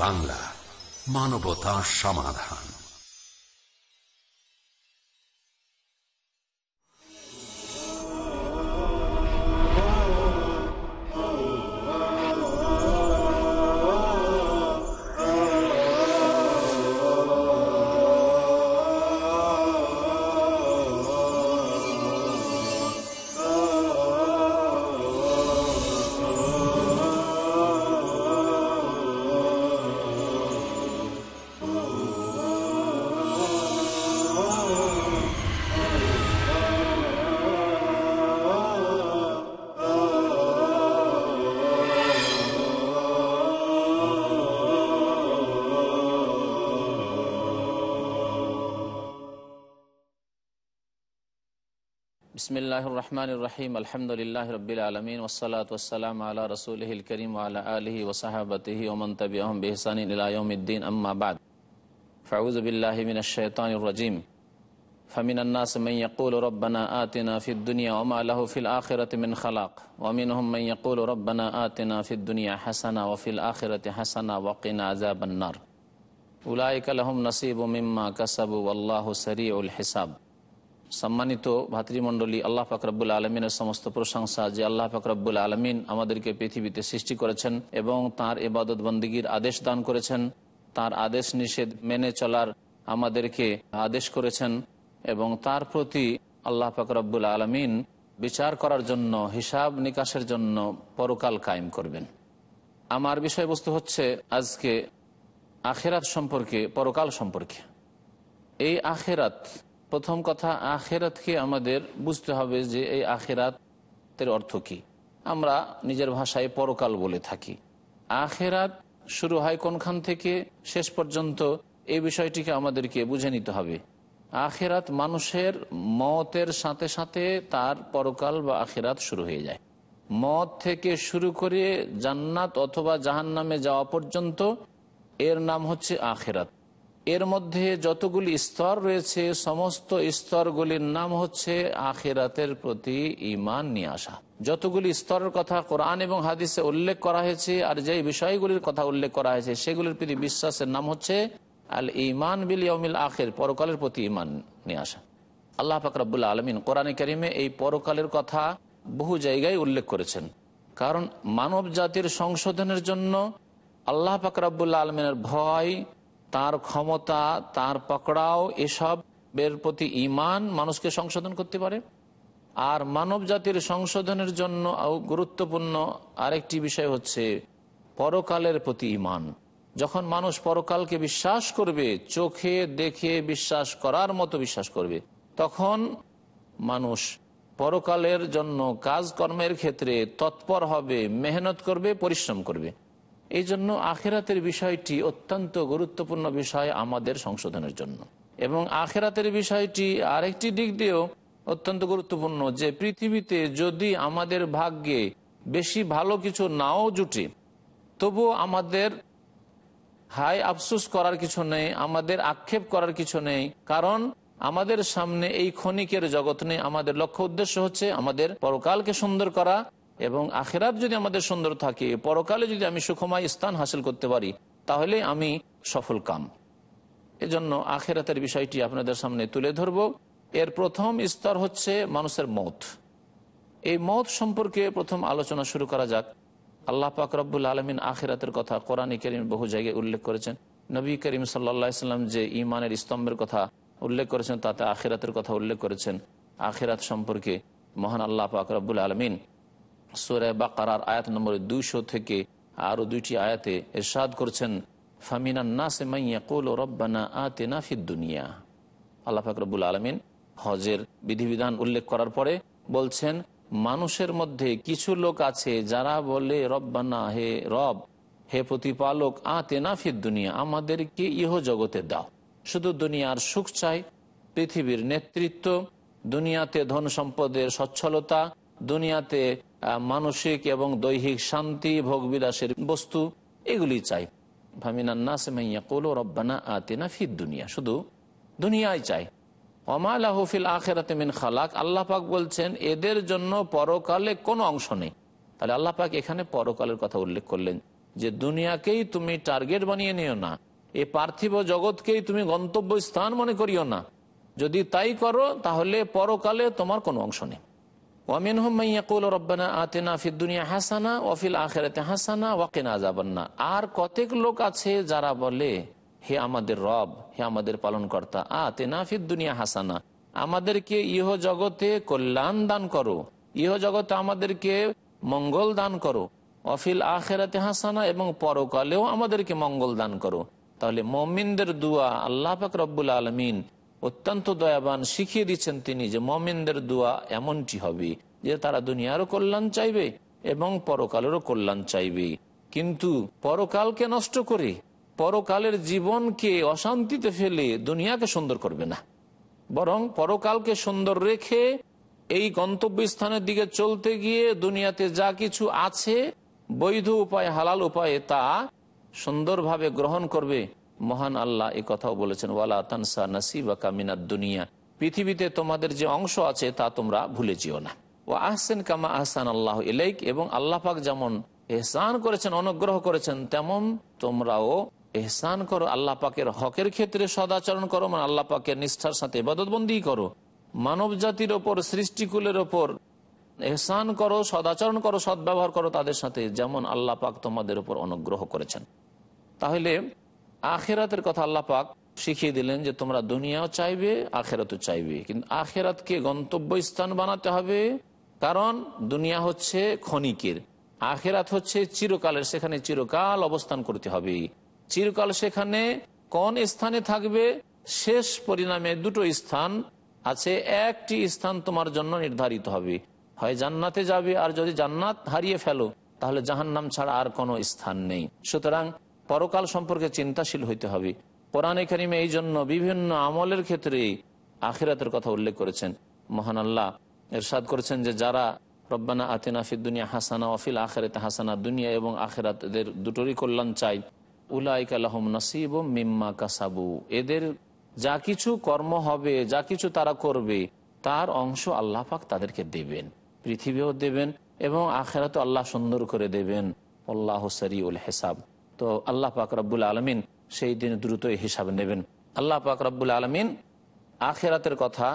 বাংলা মানবতা সমাধান। বিসমিল্লাহ রহমান রহিম আলহামদুলিল্লাহ রবিল আলমিন ওসলাত ওসালাম আল্লাহ রসুলহিল করিম আল্লাহ আলহি ওসাহাবতহি ওমন তবি আহম বেহসানি ইলায়ুদ্দিন আম্মাবাদ ফাউজবিল্লাহিমিন শৈতান রাজিম فمن الناس من يقول ربنا آتنا في الدنيا وما له في الآخرة من خلاق ومنهم من يقول ربنا آتنا في الدنيا حسنة وفي الآخرة حسنة وقنا عذاب النار أولئك لهم نصيب مما كسبوا والله سريع الحساب সম্মানিত ভাতৃমণ্ডলী, আল্লাহ ফাকরাবুল আলমিনের সমস্ত প্রশংসা যে আল্লাহ ফাকরাবুল আলমিন আমাদেরকে পৃথিবীতে সৃষ্টি করেছেন এবং তার এবাদত বন্দীগীর আদেশ দান করেছেন। তার আদেশ নিষেধ মেনে চলার আমাদেরকে আদেশ করেছেন এবং তার প্রতি আল্লাহ ফাকরাবুল আলমিন বিচার করার জন্য, হিসাব নিকাশের জন্য পরকাল কায়েম করবেন। আমার বিষয়বস্তু হচ্ছে আজকে আখেরাত সম্পর্কে, পরকাল সম্পর্কে। এই আখেরাত প্রথম কথা আখেরাতকে আমাদের বুঝতে হবে যে এই আখেরাতের অর্থ কি। আমরা নিজের ভাষায় পরকাল বলে থাকি। আখেরাত শুরু হয় কোনখান থেকে? শেষ পর্যন্ত এই বিষয়টিকে আমাদেরকে বুঝে নিতে হবে। আখেরাত মানুষের মতের সাথে সাথে তার পরকাল বা আখেরাত শুরু হয়ে যায়। মত থেকে শুরু করে জান্নাত অথবা জাহান্নামে যাওয়া পর্যন্ত এর নাম হচ্ছে আখেরাত। এর মধ্যে যতগুলি স্তর রয়েছে, সমস্ত স্তরগুলির নাম হচ্ছে আখেরাতের প্রতি ইমান নিয়ে আসা। যতগুলি স্তরের কথা কোরআন এবং হাদিসে উল্লেখ করা হয়েছে আর যে বিষয়গুলির কথা উল্লেখ করা হয়েছে, সেগুলির প্রতি বিশ্বাসের নাম হচ্ছে আল ইমান বিল ইয়মিল আখের, পরকালের প্রতি ইমান নিয়ে আসা। আল্লাহ ফাকরাবুল্লা আলমিন কোরআনে করিমে এই পরকালের কথা বহু জায়গায় উল্লেখ করেছেন। কারণ মানব জাতির সংশোধনের জন্য আল্লাহ ফাকরাবুল্লা আলমিনের ভয় তার ক্ষমতা, তার পকড়াও এসব এর প্রতি ইমান মানুষকে সংশোধন করতে পারে। আর মানব জাতির সংশোধনের জন্য গুরুত্বপূর্ণ আরেকটি বিষয় হচ্ছে পরকালের প্রতি ইমান যখন মানুষ পরকালকে বিশ্বাস করবে, চোখে দেখে বিশ্বাস করার মতো বিশ্বাস করবে, তখন মানুষ পরকালের জন্য কাজকর্মের ক্ষেত্রে তৎপর হবে, মেহনত করবে, পরিশ্রম করবে। এই জন্য আখেরাতের বিষয়টি অত্যন্ত গুরুত্বপূর্ণ বিষয় আমাদের সংশোধনের জন্য। এবং আখেরাতের বিষয়টি আরেকটি দিক দিয়েও অত্যন্ত গুরুত্বপূর্ণ যে পৃথিবীতে যদি আমাদের ভাগ্যে বেশি ভালো কিছু নাও জুটে তবু আমাদের হাই আফসুস করার কিছু নেই, আমাদের আক্ষেপ করার কিছু নেই, কারণ আমাদের সামনে এই ক্ষণিকের জগৎ নেই। আমাদের লক্ষ্য উদ্দেশ্য হচ্ছে আমাদের পরকালকে সুন্দর করা এবং আখেরাত যদি আমাদের সুন্দর থাকে, পরকালে যদি আমি সুখময় স্থান হাসিল করতে পারি, তাহলে আমি সফল কাম। এজন্য আখেরাতের বিষয়টি আপনাদের সামনে তুলে ধরব। এর প্রথম স্তর হচ্ছে মানুষের মত। এই মত সম্পর্কে প্রথম আলোচনা শুরু করা যাক। আল্লাহ পাক রব্বুল আলমিন আখেরাতের কথা কোরআন করিম বহু জায়গায় উল্লেখ করেছেন। নবী করিম সাল্লা সাল্লাম যে ইমানের স্তম্ভের কথা উল্লেখ করেছেন, তাতে আখেরাতের কথা উল্লেখ করেছেন। আখেরাত সম্পর্কে মহান আল্লাহ পাক রব্বুল আলমিন সুরে বাকার আয়াত নম্বর দুইশো থেকে আরও দুইটি আয়াতে এরশাদ করছেন দুনিয়া। হজের বিধিবিধান উল্লেখ করার পরে বলছেন, মানুষের মধ্যে কিছু লোক আছে যারা বলে হে রব, হে দুনিয়া, আমাদেরকে ইহ জগতে দাও। শুধু দুনিয়ার সুখ চাই, পৃথিবীর নেতৃত্ব, দুনিয়াতে ধন সম্পদের সচ্ছলতা, দুনিয়াতে মানসিক এবং দৈহিক শান্তি, ভোগবিলাসের বস্তু, এগুলি চাই। দুনিয়া। শুধু দুনিয়ায় চাই। খালাক। বলছেন, এদের জন্য পরকালে অংশ নেই। তাহলে এখানে পরকালের কথা উল্লেখ করলেন যে, দুনিয়াকেই তুমি টার্গেট বানিয়ে নিও না। এই পার্থিব জগৎকেই তুমি গন্তব্য স্থান মনে করিও না। যদি তাই করো, তাহলে পরকালে তোমার কোনো অংশ নেই। হাসানা হাসানা আর কতক লোক আছে যারা বলে, হে আমাদের রব, হে আমাদের পালনকর্তা, আতেনা দুনিয়া হাসানা। আমাদেরকে ইহ জগতে কল্যাণ দান করো। ইহ জগতে আমাদেরকে মঙ্গল দান করো। অফিল আখেরাতে হাসানা এবং পরকালেও আমাদেরকে মঙ্গল দান করো। তাহলে মমিনদের দুয়া আল্লাহ পাক আলমিন অত্যন্ত দয়াবান শিখিয়ে দিচ্ছেন তিনি যে মমিনদের দোয়া এমনটি হবে যে তারা দুনিয়ারও কল্যাণ চাইবে এবং পরকালেরও কল্যাণ চাইবে। কিন্তু পরকালকে নষ্ট করে পরকালের জীবনকে অশান্তিতে ফেলে দুনিয়াকে সুন্দর করবে না। বরং পরকালকে সুন্দর রেখে এই গন্তব্যস্থানের দিকে চলতে গিয়ে দুনিয়াতে যা কিছু আছে বৈধ উপায়, হালাল উপায়ে তা সুন্দরভাবে গ্রহণ করবে। মহান আল্লাহ এ কথাও বলেছেন, ওয়ালা তানসা নাসিবা কামিনার দুনিয়া। পৃথিবীতে তোমাদের যে অংশ আছে, তা তোমরা ভুলে যেও না। ও আহসেন কামা আহসান আল্লাহ ইলাইক, এবং আল্লাহ পাক যেমন এহসান করেছেন, অনুগ্রহ করেছেন, তেমন তোমরাও এহসান করো। আল্লাহ পাকের হকের ক্ষেত্রে সদাচরণ করো মানে আল্লাহ পাকের নিষ্ঠার সাথে বদতবন্দি করো। মানব জাতির ওপর, সৃষ্টিকুলের ওপর এহসান করো, সদাচরণ করো, সদ্ব্যবহার করো তাদের সাথে, যেমন আল্লাহ পাক তোমাদের উপর অনুগ্রহ করেছেন। তাহলে আখেরাতের কথা আল্লাহ পাক শিখিয়ে দিলেন যে তোমরা দুনিয়াও চাইবে, আখেরাতও চাইবে। কিন্তু আখেরাতকে গন্তব্য স্থান বানাতে হবে, কারণ দুনিয়া হচ্ছে ক্ষণিকের। আখেরাত হচ্ছে চিরকালের, সেখানে চিরকাল অবস্থান করতে হবে। চিরকাল সেখানে কোন স্থানে থাকবে? শেষ পরিণামে দুটো স্থান আছে, একটি স্থান তোমার জন্য নির্ধারিত হবে। হয় জান্নাতে যাবে, আর যদি জান্নাত হারিয়ে ফেলো, তাহলে জাহান্নাম ছাড়া আর কোনো স্থান নেই। সুতরাং পরকাল সম্পর্কে চিন্তাশীল হইতে হবে। কোরআনে কারিমে এই জন্য বিভিন্ন আমলের ক্ষেত্রে আখিরাতের কথা উল্লেখ করেছেন। মহান আল্লাহ এরশাদ করেছেন যে, যারা রব্বানা আতেনা ফিদ দুনিয়া হাসানা অফিল আখেরাতে হাসানা, দুনিয়া এবং আখেরাতদের দুটোরই কল্যাণ চাই। উলাইক আলহম নসিব মিম্মা কাসাবু। এদের যা কিছু কর্ম হবে, যা কিছু তারা করবে, তার অংশ আল্লাহ পাক তাদেরকে দেবেন, পৃথিবীও দেবেন এবং আখেরাত আল্লাহ সুন্দর করে দেবেন। আল্লাহ সরিউল হেসাব। তো আল্লাহ পাক রব্বুল আলমিন সেই দিন দ্রুত হিসাব নেবেন। আল্লাহ পাক রব্বুল আলমিন আখেরাতের কথা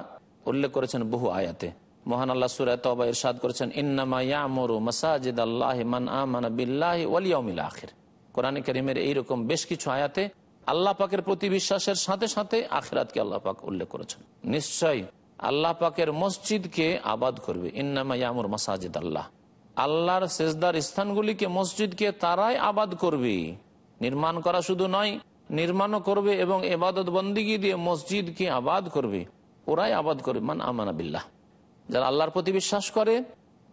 উল্লেখ করেছেন বহু আয়াতে। মহান আল্লাহ সুরায় তবা ইরশাদ করেছেন, ইন্নামা ইয়ামরু মাসাজিদ আল্লাহ মান আমানা বিল্লাহি ওয়ালিয়াউমিল আখির। কোরআন করিমের এইরকম বেশ কিছু আয়াতে আল্লাহ পাকের প্রতি বিশ্বাসের সাথে সাথে আখেরাতকে আল্লাহ পাক উল্লেখ করেছেন। নিশ্চয় আল্লাহ পাকের মসজিদকে আবাদ করবে, ইন্নামা ইয়ামুর মাসাজিদ আল্লাহ আল্লাহর সেজদার স্থানগুলিকে মসজিদকে তারাই আবাদ করবে। নির্মাণ করা শুধু নয়, নির্মাণও করবে এবং এবাদত বন্দিগি দিয়ে মসজিদকে আবাদ করবে। ওরাই আবাদ করবে। মান আমানা বিল্লাহ। যারা আল্লাহর প্রতি বিশ্বাস করে,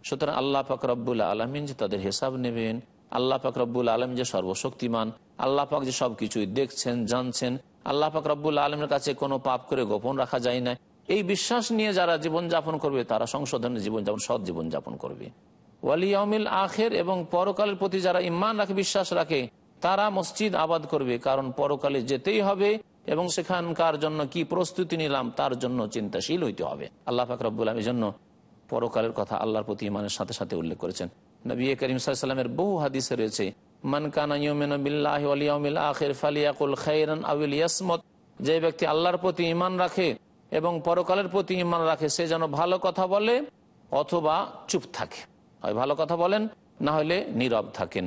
সুতরাং আল্লাহ পাক রব্বুল আলমিন যে তাদের হিসাব নেবেন, আল্লাহ পাক রব্বুল আলম যে সর্বশক্তিমান, আল্লাহ পাক যে সবকিছুই দেখছেন, জানছেন, আল্লাহ পাক রব্বুল আলমের কাছে কোনো পাপ করে গোপন রাখা যায় না। এই বিশ্বাস নিয়ে যারা জীবনযাপন করবে, তারা সংশোধনের জীবনযাপন, সৎ জীবনযাপন করবে। ওয়ালিয়ামিল আখের এবং পরকালের প্রতি যারা ইমান রাখে, বিশ্বাস রাখে, তারা মসজিদ আবাদ করবে, কারণ পরকালে যেতেই হবে এবং সেখানকার জন্য কি প্রস্তুতি নিলাম, তার জন্য চিন্তাশীল হইতে হবে। আল্লাহ ফাকরাবুল আলমের জন্য পরকালের কথা আল্লাহর প্রতি ইমানের সাথে সাথে উল্লেখ করেছেন। নবী করিম সাল্লামের বহু হাদিসে রয়েছে, মান যে ব্যক্তি আল্লাহর প্রতি ইমান রাখে এবং পরকালের প্রতি ইমান রাখে, সে যেন ভালো কথা বলে অথবা চুপ থাকে। হয়, ভালো কথা বলেন না হলে নীরব থাকেন।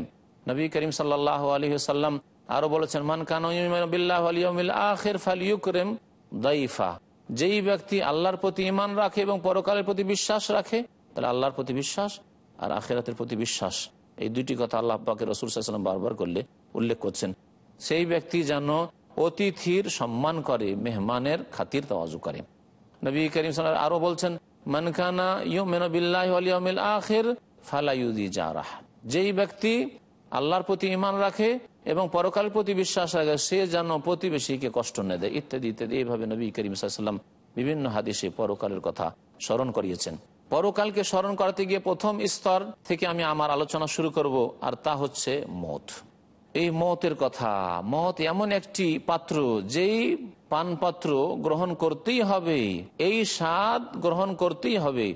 নবী করিম সাল্লাহ আলী সাল্লাম আরও বলেছেন, মান কানির ফালিউকরেম দাইফা। যেই ব্যক্তি আল্লাহর প্রতি ইমান রাখে এবং পরকালের প্রতি বিশ্বাস রাখে, তাহলে আল্লাহর প্রতি বিশ্বাস আর আখেরাতের প্রতি বিশ্বাস, এই দুইটি কথা আল্লাহ পাকের রসুল সাল্লাম বারবার করলে, উল্লেখ করছেন। সেই ব্যক্তি যেন অতিথির সম্মান করে, মেহমানের খাতির তাওয়াজু করে। নবী করিম সাল্লাম আরও বলছেন আখের ফালাইউদি যেই ব্যক্তি আল্লাহর প্রতি ইমান রাখে এবং পরকালের প্রতি বিশ্বাস রাখে, সে যেন প্রতিবেশীকে কষ্ট না দেয়, ইত্যাদি ইত্যাদি। এইভাবে নবী করিম সাল্লাম বিভিন্ন হাদিসে পরকালের কথা স্মরণ করিয়েছেন। পরকালকে স্মরণ করাতে গিয়ে প্রথম স্তর থেকে আমি আমার আলোচনা শুরু করব, আর তা হচ্ছে মত। এই মতের কথা, মত এমন একটি পাত্র যেই পান পাত্র গ্রহণ করতেই হবে। এই স্বাদ গ্রহণ করতেই হবে।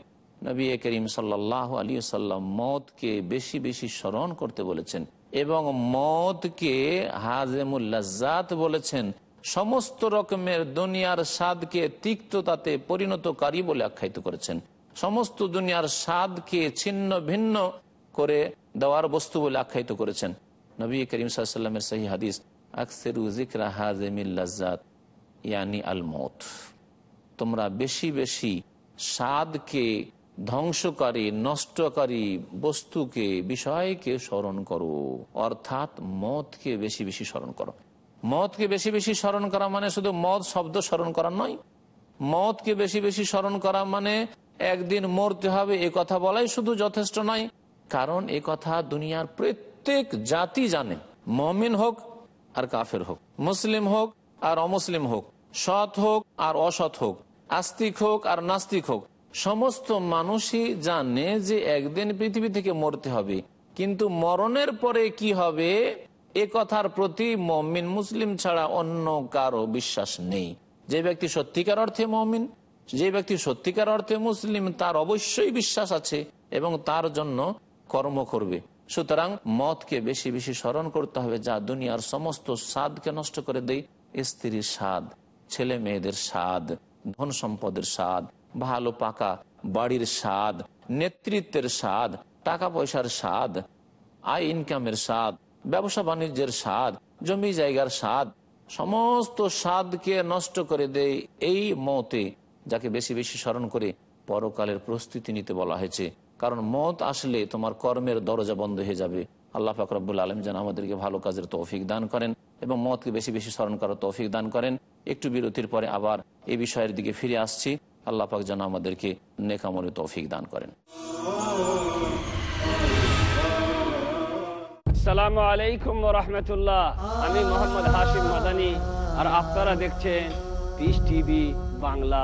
নবী করিম সাল্লাহ আলী সাল্লাম মতকে বেশি বেশি স্মরণ করতে বলেছেন এবং মদকে হাজেমুল্লাজাত বলেছেন। সমস্ত রকমের দুনিয়ার স্বাদকে তিক্ততাতে পরিণতকারী বলে আখ্যায়িত করেছেন। সমস্ত দুনিয়ার স্বাদকে ছিন্ন ভিন্ন করে দেওয়ার বস্তু বলে আখ্যায়িত করেছেন। নবী করিম সাল্লামের সহি হাদিস, আকসেরু জিকরা হাজেমিল্লাজাত ইয়ানি আল মত তোমরা বেশি বেশি স্বাদকে ধ্বংসকারী নষ্টকারী বস্তুকে বিষয়কে স্মরণ করো অর্থাৎ মদকে বেশি বেশি স্মরণ করো মদকে বেশি বেশি স্মরণ করা মানে শুধু মদ শব্দ স্মরণ করা নয় মদকে বেশি বেশি স্মরণ করা মানে একদিন মরতে হবে এ কথা বলাই শুধু যথেষ্ট নয় কারণ এ কথা দুনিয়ার প্রত্যেক জাতি জানে মমিন হোক আর কাফের হোক মুসলিম হোক আর অমুসলিম হোক, সৎ হোক আর অসৎ হোক, আস্তিক হোক আর নাস্তিক হোক, সমস্ত মানুষই জানে যে একদিন পৃথিবী থেকে মরতে হবে। কিন্তু মরণের পরে কি হবে? এ কথার প্রতি মমিন মুসলিম ছাড়া অন্য কারও বিশ্বাস নেই। যে ব্যক্তি সত্যিকার অর্থে মমিন, যে ব্যক্তি সত্যিকার অর্থে মুসলিম, তার অবশ্যই বিশ্বাস আছে এবং তার জন্য কর্ম করবে। সুতরাং মদকে বেশি বেশি স্মরণ করতে হবে যা দুনিয়ার সমস্ত স্বাদকে নষ্ট করে দেয়। স্ত্রীর স্বাদ, ছেলে মেয়েদের স্বাদ, ধন সম্পদের স্বাদ, ভালো পাকা বাড়ির স্বাদ, নেতৃত্বের স্বাদ, টাকা পয়সার স্বাদ, আয় ইনকামের স্বাদ, ব্যবসা বাণিজ্যের স্বাদ, জমি জায়গার স্বাদ, সমস্ত স্বাদকে নষ্ট করে দেয় এই মতে, যাকে বেশি বেশি স্মরণ করে পরকালের প্রস্তুতি নিতে বলা হয়েছে। কারণ মত আসলে তোমার কর্মের দরজা বন্ধ হয়ে যাবে। আল্লাহ ফাকরাবুল আলম যেন আমাদেরকে ভালো কাজের তৌফিক দান করেন এবং মতকে বেশি বেশি স্মরণ করার তৌফিক দান করেন। একটু বিরতির পরে আবার এই বিষয়ের দিকে ফিরে আসছি। আল্লাহ পাক যেন আমাদেরকে নেকামরে তৌফিক দান করেন। আলাইকুম আমি মাদানি। আর আপনারা দেখছেন piece TV Bangla.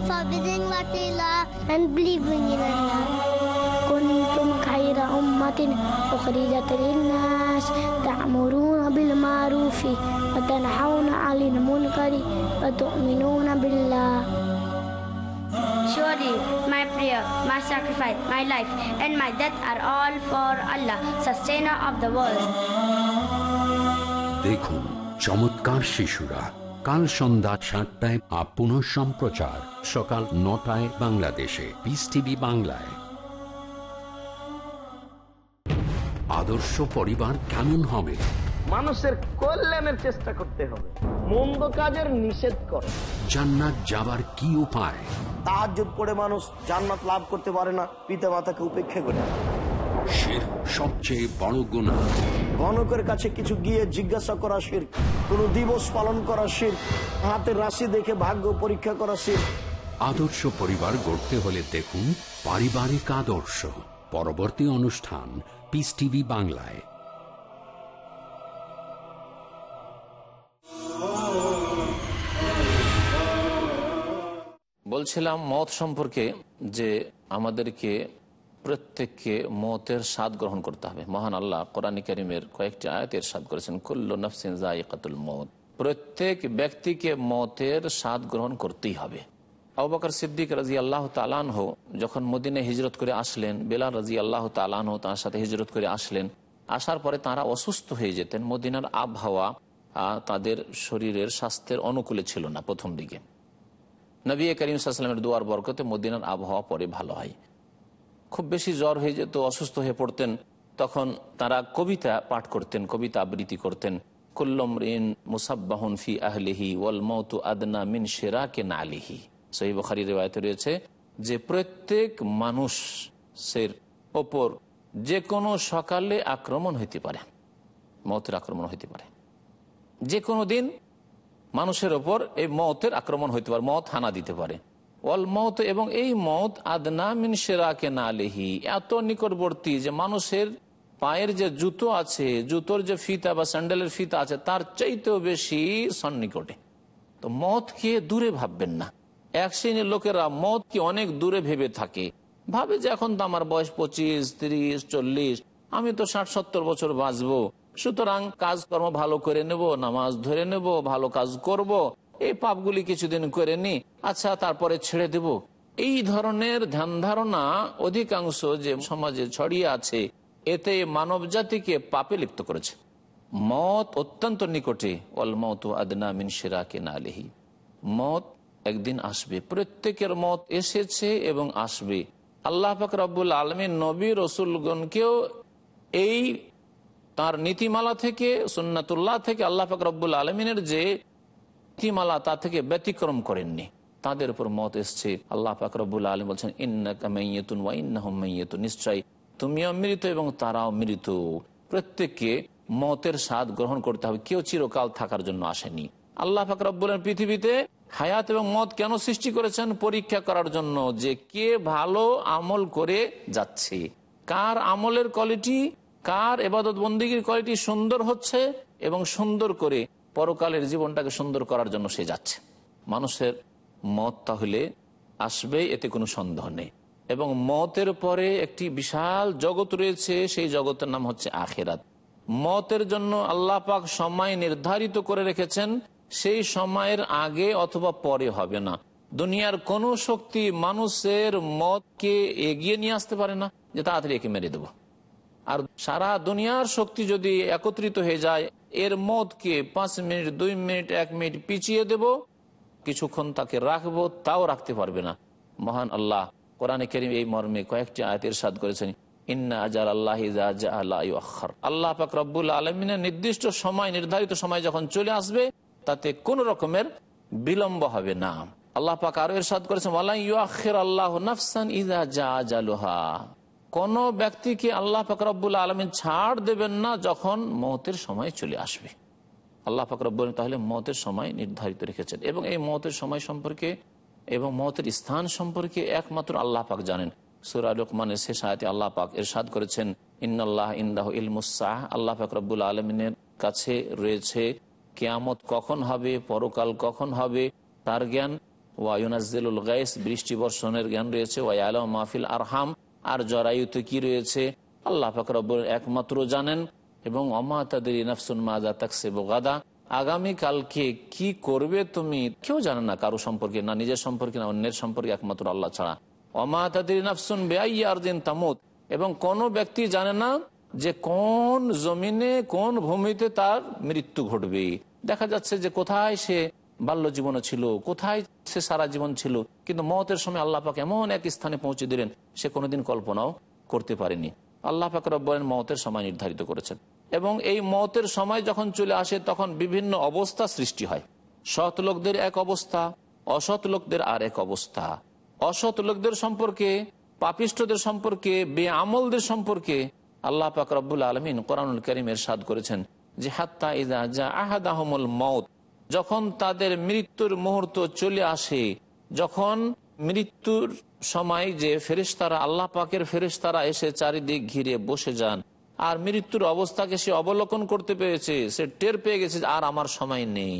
and forbidding what they love, and believing in Allah. كنتم خير أمة أخرجت للناس تأمرون بالمعروف وتنحون عن المنكر وتؤمنون بالله Surely my prayer, my sacrifice, my life, and my death are all for Allah, sustainer of the world. দেখুন চমৎকার শিশুরা কাল সন্ধ্যা সাতটায় আর পুনঃ সম্প্রচার। সকাল নটায় বাংলাদেশে। পিস টিভি বাংলায়। আদর্শ পরিবার কেমন হবে? মানুষের কল্যাণের চেষ্টা করতে হবে। মন্দ কাজের নিষেধ করে। জান্নাত যাবার কি উপায়? তাহাজ্জুদ পড়ে মানুষ জান্নাত লাভ করতে পারে না পিতা মাতাকে উপেক্ষা করে। শির সবচেয়ে বড় গুণা গণকের কাছে কিছু গিয়ে জিজ্ঞাসা করা শির। কোন দিবস পালন করা শির। হাতের রাশি দেখে ভাগ্য পরীক্ষা করা শির। আদর্শ পরিবার গড়তে হলে দেখুন পারিবারিক আদর্শ। পরবর্তী অনুষ্ঠান পিস টিভি বাংলায়। বলছিলাম মত সম্পর্কে যে আমাদেরকে প্রত্যেককে মতের স্বাদ গ্রহণ করতে হবে। মহান আল্লাহ কোরআন করিমের কয়েকটি আয়াতের স্বাদ করেছেন, কুল্লু নফসিন জাইকাতুল মত প্রত্যেক ব্যক্তিকে মতের স্বাদ গ্রহণ করতেই হবে। আবাকর সিদ্দিক রাজি আল্লাহ তালানহ যখন মদিনে হিজরত করে আসলেন, বেলাল রাজি আল্লাহ তালানহ তার সাথে হিজরত করে আসলেন, আসার পরে তারা অসুস্থ হয়ে যেতেন। মদিনার আবহাওয়া তাদের শরীরের স্বাস্থ্যের অনুকূলে ছিল না প্রথম দিকে। নবী করিম সাল্লামের দুয়ার বরকতে মদিনার আবহাওয়া পরে ভালো হয়। খুব বেশি জ্বর হয়ে যেত, অসুস্থ হয়ে পড়তেন, তখন তারা কবিতা পাঠ করতেন, কবিতা আবৃত্তি করতেন। কুল্লম রিন মুসাব্বাহন ফি আহলিহি ওয়াল মৌতু আদনা মিন শেরাকে নালিহি সহি বখারি রেওয়ায়তে রয়েছে যে প্রত্যেক মানুষের ওপর যে কোনো সকালে আক্রমণ হইতে পারে, মতের আক্রমণ হইতে পারে। যে কোনো দিন মানুষের ওপর এই মতের আক্রমণ হইতে পারে, মত হানা দিতে পারে। অল মত এবং এই মত আদনা মিন সেরাকে না লেহি এত নিকটবর্তী যে মানুষের পায়ের যে জুতো আছে, জুতোর যে ফিতা বা স্যান্ডেলের ফিতা আছে, তার চাইতেও বেশি সন্নিকটে। তো মতকে দূরে ভাববেন না। এক শ্রেণির লোকেরা মতকে অনেক দূরে ভেবে থাকে। ভাবে যে এখন তো আমার বয়স পঁচিশ, তিরিশ, চল্লিশ, আমি তো ষাট, সত্তর বছর বাঁচবো। সুতরাং কাজকর্ম ভালো করে নেব, নামাজ ধরে নেব, ভালো কাজ করব। এই পাপগুলি কিছুদিন করে নি। আচ্ছা তারপরে ছেড়ে দেব। এই ধরনের ধ্যান ধারণা অধিকাংশ যে সমাজে ছড়িয়ে আছে, এতে মানব জাতিকে পাপে লিপ্ত করেছে। মত অত্যন্ত নিকটে অল মত আদনা মিন সেরাকে না লেহি মত একদিন আসবে, প্রত্যেকের মত এসেছে এবং আসবে। আল্লাহ পাক রব্বুল আলমী নবী রসুলগণকেও এই তার নীতিমালা থেকে, সুন্নাতুল্লাহ থেকে আল্লাহ পাক আলমিনের যে নীতিমালা তা থেকে ব্যতিক্রম করেননি। তাদের উপর মত এসছে। আল্লাহ পাক রব্বুল আলম বলছেন মাইয়েতুন নিশ্চয় তুমিও মৃত এবং তারাও মৃত। প্রত্যেককে মতের স্বাদ গ্রহণ করতে হবে। কেউ চিরকাল থাকার জন্য আসেনি। আল্লাহ পাক রব্বুল পৃথিবীতে হায়াত এবং মত কেন সৃষ্টি করেছেন? পরীক্ষা করার জন্য যে কে ভালো আমল করে যাচ্ছে। কার আমলের কোয়ালিটি কার এবাদত বন্দীগীর কোয়ালিটি সুন্দর হচ্ছে এবং সুন্দর করে পরকালের জীবনটাকে সুন্দর করার জন্য সে যাচ্ছে। মানুষের মত তাহলে আসবে, এতে কোনো সন্দেহ নেই। এবং মতের পরে একটি বিশাল জগৎ রয়েছে, সেই জগতের নাম হচ্ছে আখেরাত। মতের জন্য আল্লাহ পাক সময় নির্ধারিত করে রেখেছেন, সেই সময়ের আগে অথবা পরে হবে না। দুনিয়ার কোন শক্তি মানুষের মতকে এগিয়ে নিয়ে আসতে পারে না, যে তাড়াতাড়ি একে মেরে দেবো। আর সারা দুনিয়ার শক্তি যদি একত্রিত হয়ে যায়, এর মতকে পাঁচ মিনিট, দুই মিনিট, এক মিনিট পিছিয়ে দেব, কিছুক্ষণ তাকে রাখব, তাও রাখতে পারবে না। মহান আল্লাহ, কোরআনে করিম এই মর্মে কয়েকটি আয়তের সাদ করেছেন, ইন্না আজার আল্লাহ আল্লাহ পাক রব্বুল আলমিনের নির্দিষ্ট সময়, নির্ধারিত সময় যখন চলে আসবে, তাতে কোন রকমের বিলম্ব হবে না। আল্লাহ পাক আরও এর সাদ করেছেন আল্লাহ নাফসান ইজা যা জালুহা। কোন ব্যক্তিকে আল্লাহ ফাকরাবুল আলমিন ছাড় দেবেন না যখন মতের সময় চলে আসবে। আল্লাহ ফাকরাবুল তাহলে মতের সময় নির্ধারিত রেখেছেন এবং এই মতের সময় সম্পর্কে এবং মতের স্থান সম্পর্কে একমাত্র আল্লাহ পাক জানেন। সুরা রকমানের শেষ আয়তে আল্লাহ পাক এরশাদ করেছেন ইন্নআল্লাহ ইন্দাহ ইলমুসাহ আল্লাহ ফাকরাবুল আলমিনের কাছে রয়েছে, কেয়ামত কখন হবে? পরকাল কখন হবে? তার জ্ঞান ওয়ায়ুনাজ্জেলুল গাইস বৃষ্টি বর্ষণের জ্ঞান রয়েছে ওয়াই আলম মাহফিল আরহাম আর জরায়ুতে কি রয়েছে? আল্লাহ ফাকরাবুল একমাত্র জানেন। এবং অমা তাদের ইনাফসুন মাজা তাকসে বোগাদা আগামীকালকে কি করবে তুমি? কেউ জানে না, কারও সম্পর্কে না, নিজের সম্পর্কে না, অন্যের সম্পর্কে একমাত্র আল্লাহ ছাড়া। অমা তাদের ইনাফসুন বেআইয়ার দিন তামুত। এবং কোন ব্যক্তি জানে না যে কোন জমিনে, কোন ভূমিতে তার মৃত্যু ঘটবে। দেখা যাচ্ছে যে কোথায় সে বাল্য জীবন ছিল, কোথায় সে সারা জীবন ছিল, কিন্তু মতের সময় আল্লাহ পাক এমন এক স্থানে পৌঁছে দিলেন, সে কোনোদিন কল্পনাও করতে পারেনি। আল্লাহ পাক রব্বরের মতের সময় নির্ধারিত করেছেন। এবং এই মতের সময় যখন চলে আসে, তখন বিভিন্ন অবস্থা সৃষ্টি হয়। সৎ লোকদের এক অবস্থা, অসৎ লোকদের আর এক অবস্থা। অসৎ লোকদের সম্পর্কে পাপিষ্টদের সম্পর্কে বে আমলদের সম্পর্কে আল্লাহ পাক রব্বুল আলমিন কোরআনুল করিমের সাদ করেছেন যে, হাত্তা ইদা যা আহাদ আহমুল মত যখন তাদের মৃত্যুর মুহূর্ত চলে আসে, যখন মৃত্যুর সময় যে ফেরিস্তারা আল্লাহ পাকের ফেরিস্তারা এসে চারিদিক ঘিরে বসে যান, আর মৃত্যুর অবস্থাকে সে অবলোকন করতে পেরেছে, সে টের পেয়ে গেছে আর আমার সময় নেই।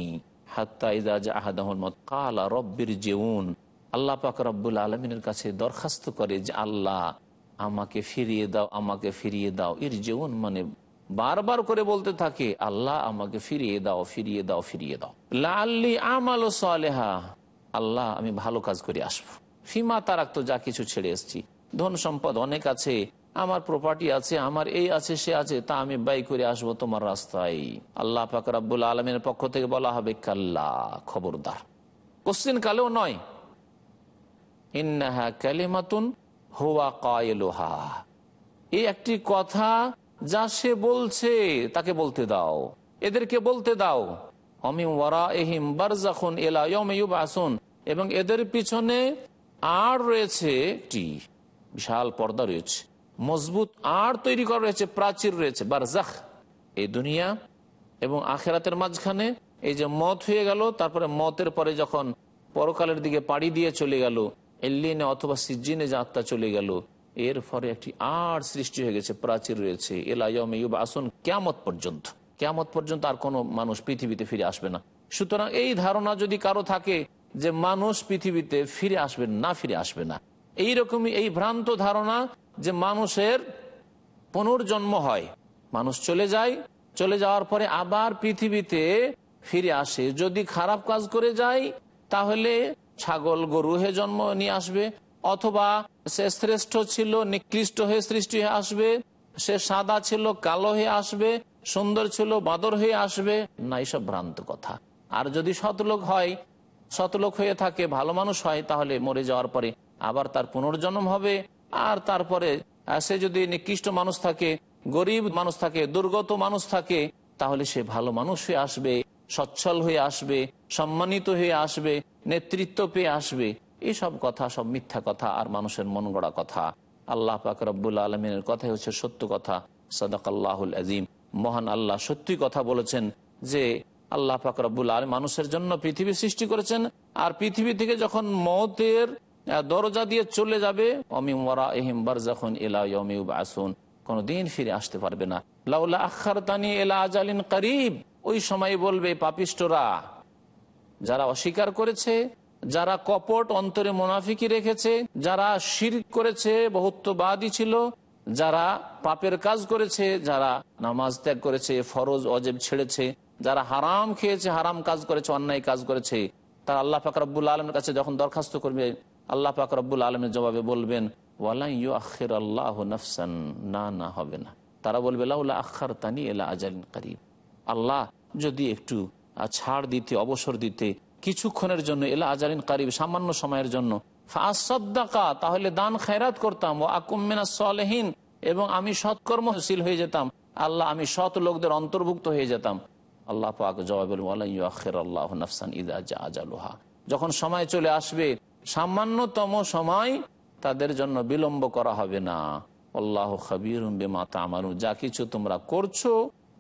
আল্লাহ পাক রব্বুল আলমিনের কাছে দরখাস্ত করে যে, আল্লাহ, আমাকে ফিরিয়ে দাও, আমাকে ফিরিয়ে দাও। এর জেউন মানে বারবার করে বলতে থাকে, আল্লাহ আমাকে ফিরিয়ে দাও ফিরিয়ে দাও ফিরিয়ে দাও। লাল্লি আমাল সালেহা। আল্লাহ, আমি ভালো কাজ করে আসব। ফিমা তারাক তো যা কিছু ছেড়ে এসছি। ধন সম্পদ অনেক আছে, আমার প্রপার্টি আছে, আমার এই আছে, সে আছে, তা আমি ব্যয় করে আসব তোমার রাস্তায়। আল্লাহ পাক রাব্বুল আলমের পক্ষ থেকে বলা হবে, কাল্লা, খবরদার। কোশ্চিন কালেও নয়। ইন্নাহা কালিমাতুন হুয়া কায়েলোহা। এই একটি কথা যা সে বলছে, তাকে বলতে দাও। এদেরকে বলতে দাও। অমি ওয়ারা এহিম বারজাখুন এলা ইয়মেয়ুব আসুন এবং এদের পিছনে আর রয়েছে একটি বিশাল পর্দা রয়েছে। মজবুত আর তৈরি করা রয়েছে, প্রাচীর রয়েছে বারজাখ এই দুনিয়া এবং আখেরাতের মাঝখানে এই যে মত হয়ে গেল, তারপরে মতের পরে যখন পরকালের দিকে পাড়ি দিয়ে চলে গেল এল্লিনে অথবা সিজিনে যে চলে গেল এর ফলে একটি আর সৃষ্টি হয়ে গেছে, প্রাচীর রয়েছে। এলাইম ইউব আসুন কেমত পর্যন্ত। কেমত পর্যন্ত আর কোনো মানুষ পৃথিবীতে ফিরে আসবে না। সুতরাং এই ধারণা যদি কারও থাকে যে মানুষ পৃথিবীতে ফিরে আসবে না, ফিরে আসবে না। এইরকমই এই ভ্রান্ত ধারণা যে মানুষের পুনর্জন্ম হয়। মানুষ চলে যায়, চলে যাওয়ার পরে আবার পৃথিবীতে ফিরে আসে। যদি খারাপ কাজ করে যায়, তাহলে ছাগল, গরু হয়ে জন্ম নিয়ে আসবে। অথবা সে শ্রেষ্ঠ ছিল, নিকৃষ্ট হয়ে সৃষ্টি হয়ে আসবে। সে সাদা ছিল, কালো হয়ে আসবে, সুন্দর ছিল, বাদর হয়ে আসবে। না এইসব ভ্রান্ত কথা। আর যদি শতলোক হয় শতলোক হয়ে থাকে, ভালো মানুষ হয়, তাহলে মরে যাওয়ার পরে আবার তার পুনর্জন্ম হবে। আর তারপরে সে যদি নিকৃষ্ট মানুষ থাকে, গরিব মানুষ থাকে, দুর্গত মানুষ থাকে, তাহলে সে ভালো মানুষ হয়ে আসবে, সচ্ছল হয়ে আসবে, সম্মানিত হয়ে আসবে, নেতৃত্ব পেয়ে আসবে। এইসব কথা সব মিথ্যা কথা আর মানুষের মন গড়া কথা। আল্লাহ পাক রব্বুল আলমিনের কথাই হচ্ছে সত্য কথা। সদাক আল্লাহুল আজিম মহান আল্লাহ সত্যি কথা বলেছেন যে আল্লাহ পাক রব্বুল আলম মানুষের জন্য পৃথিবী সৃষ্টি করেছেন আর পৃথিবী থেকে যখন মতের দরজা দিয়ে চলে যাবে অমিমরা আসুন ফিরে আসতে পারবে না। লাউলা আখার তানি এলা করিব। ওই সময় বলবে পাপিষ্টরা যারা অস্বীকার করেছে যারা কপট অন্তরে মোনাফিকি রেখেছে, যারা শির করেছে, বহুত্ববাদী ছিল, যারা পাপের কাজ করেছে, যারা নামাজ ত্যাগ করেছে, ফরজ, অজেব ছেড়েছে, যারা হারাম খেয়েছে, হারাম কাজ করেছে, অন্যায় কাজ করেছে, তারা আল্লাহ ফাকরাবুল আলমের কাছে যখন দরখাস্ত করবে, আল্লাহ ফাকরাবুল আলমের জবাবে বলবেন আখির আল্লাহ না না, হবে না। তারা বলবে তানি এলা আল্লাহ যদি একটু ছাড় দিতে, অবসর দিতে কিছুক্ষণের জন্য এলা আজারিন কারিব, সামান্য সময়ের জন্য। ফাঁসাদ্দাকা তাহলে দান খেরাত করতাম ও আকুমিনা সলেহীন, এবং আমি সৎকর্মশীল হয়ে যেতাম। আল্লাহ, আমি সৎ লোকদের অন্তর্ভুক্ত হয়ে যেতাম। আল্লাহ পাক জবাব আল্লাহ আজালুহা যখন সময় চলে আসবে, সামান্যতম সময় তাদের জন্য বিলম্ব করা হবে না। আল্লাহ খাবির বেমা তামারু যা কিছু তোমরা করছ,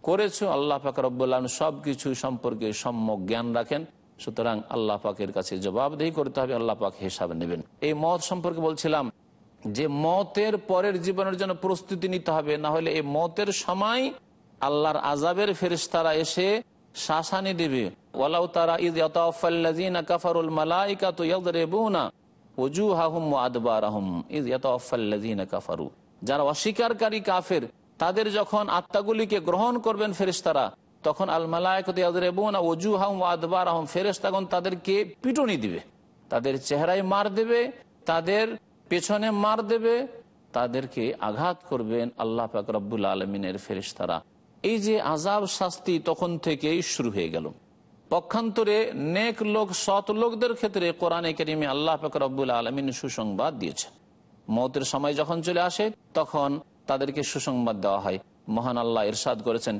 করেছ, আল্লাহ পাক রব্বুল্লাহ সব কিছু সম্পর্কে সম্যক জ্ঞান রাখেন। সুতরাং আল্লাহ পাকের কাছে জবাবদেহি করতে হবে, আল্লাহ পাক হিসাব নেবেন। এই মত সম্পর্কে বলছিলাম যে মতের পরের জীবনের জন্য প্রস্তুতি নিতে হবে, না হলে এই মতের সময় আল্লাহর আজাবের ফেরিস্তারা এসে শাসানি দেবে। ওয়ালাউ তারা ইদ কাফারুল মালাইকাতু ইয়াদরিবুনা ওজুহাহুম ওয়া আদবারাহুম। ইদ ইয়াতাওয়াফাল্লাযীনা কাফারু। যারা অস্বীকারী কাফের, তাদের যখন আত্মাগুলিকে গ্রহণ করবেন ফেরেশতারা তখন আল ফেরেশতাগণ তাদেরকে পিটুনি দিবে। তাদের চেহারায় মার দেবে, তাদের পেছনে মার দেবে, তাদেরকে আঘাত করবেন আল্লাহ পাক রব্বুল আলমিনের ফেরেশতারা। এই যে আজাব শাস্তি তখন থেকেই শুরু হয়ে গেল। পক্ষান্তরে নেক লোক, সৎ লোকদের ক্ষেত্রে কোরআনে কেরিমে আল্লাহ পাক রব্বুল আলমিন সুসংবাদ দিয়েছেন। মতের সময় যখন চলে আসে, তখন তাদেরকে সুসংবাদ দেওয়া হয়। মহান আল্লাহ ইরশাদ করেছেন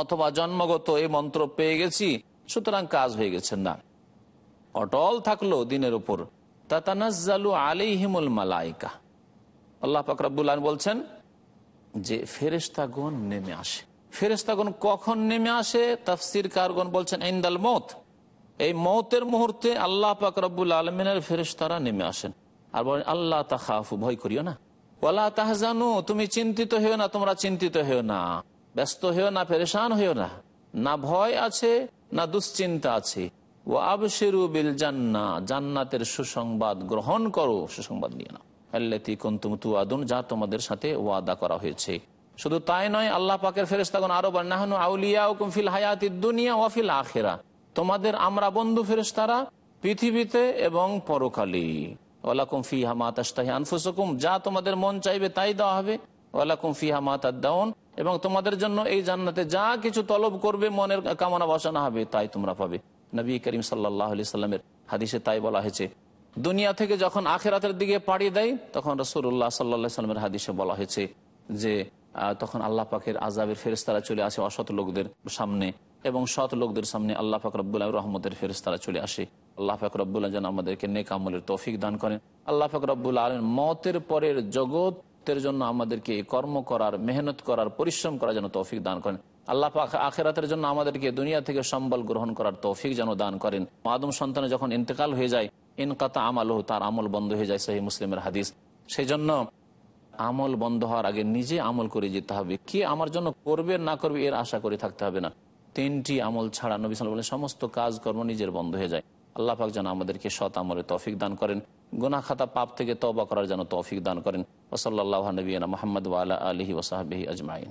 অথবা জন্মগত এই মন্ত্র পেয়ে গেছি, সুতরাং কাজ হয়ে গেছে না। অটল থাকল দিনের উপর। তাতানাজ্জালু আলাইহিমুল মালাইকা। আল্লাহ পাকরাবুল্লাহ বলছেন যে ফেরেস্তাগণ নেমে আসে। ফেরেস্তাগণ কখন নেমে আসে? তাফসির কারগণ বলছেন, ইন্দাল মত। এই মতের মুহূর্তে আল্লাহ পাক রব্বুল আলমিনের ফেরেস্তারা নেমে আসেন। আর বলেন, আল্লাহ তা খাফু ভয় করিও না। ওলা তাহজানু, তুমি চিন্তিত হেও না, তোমরা চিন্তিত হেও না। ব্যস্ত হেও না, পেরেশান হেও না। না ভয় আছে, না দুশ্চিন্তা আছে। ও আবশেরু বিল জান্না, জান্নাতের সুসংবাদ গ্রহণ করো, সুসংবাদ নিয়ে না আল্লাতি কুন্তুম তুয়াদুন যা তোমাদের সাথে ওয়াদা করা হয়েছে। শুধু তাই নয়, আল্লাহ পাকের ফেরেস্তাগণ আরও বান্নাহানু আউলিয়া ফিল হায়াতি দুনিয়া ওয়াফিল আখেরা। তোমাদের আমরা বন্ধু ফেরেস্তারা পৃথিবীতে এবং পরকালী। ওয়ালাকুম ফি হামাত আনফুসকুম, যা তোমাদের মন চাইবে তাই দেওয়া হবে। ওয়ালাকুম ফি হামাত দাউন এবং তোমাদের জন্য এই জান্নাতে যা কিছু তলব করবে মনের কামনা বাসনা হবে, তাই তোমরা পাবে। নবী করিম সাল্লাহ আলি সাল্লামের হাদিসে তাই বলা হয়েছে, দুনিয়া থেকে যখন আখেরাতের দিকে পাড়ি দেয়, তখন রসুল্লাহ সাল্লা সাল্লামের হাদিসে বলা হয়েছে যে তখন আল্লাহ পাকের আজাবের ফেরেস্তারা চলে আসে অসৎ লোকদের সামনে এবং সৎ লোকদের সামনে আল্লাহ পাক রব্বুল্লাহ রহমতের ফেরেস্তারা চলে আসে। আল্লাহ পাক রব্বুল্লাহ যেন আমাদেরকে নেক আমলের তৌফিক দান করেন। আল্লাহ পাক রব্বুল আলম মতের পরের জগতের জন্য আমাদেরকে কর্ম করার, মেহনত করার, পরিশ্রম করার যেন তৌফিক দান করেন। আল্লাহ পাক আখেরাতের জন্য আমাদেরকে দুনিয়া থেকে সম্বল গ্রহণ করার তৌফিক যেন দান করেন। আদম সন্তানে যখন ইন্তেকাল হয়ে যায়, ইনকাতা আমল তার আমল বন্ধ হয়ে যায় সেই মুসলিমের হাদিস। সেই জন্য আমল বন্ধ হওয়ার আগে নিজে আমল করে যেতে হবে। কি আমার জন্য করবে না করবে, এর আশা করে থাকতে হবে না। তিনটি আমল ছাড়া নবী সাল সমস্ত কাজকর্ম নিজের বন্ধ হয়ে যায়। আল্লাহ পাক যেন আমাদেরকে সৎ আমলে তৌফিক দান করেন। গুনা খাতা পাপ থেকে তবা করার যেন তৌফিক দান করেন। ওসল্লাহ নবীনা মোহাম্মদ ওয়ালা আলহি ওসাহাবি আজমাইন।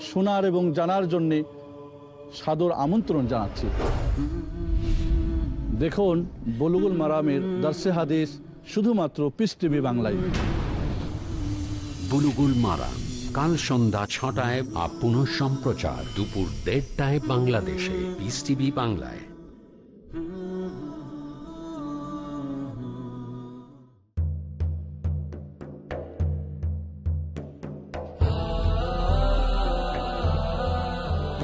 শোনার এবং জানার জন্যে সাদর আমন্ত্রণ জানাচ্ছি। দেখুন, বলুগুল মারামের দর্শে হাদিস শুধুমাত্র পিস টিভি বাংলায়। বুলুগুল মারা কাল সন্ধ্যা ছটায় আপ পুনঃ সম্প্রচার দুপুর দেড়টায় বাংলাদেশে পিস টিভি বাংলায়।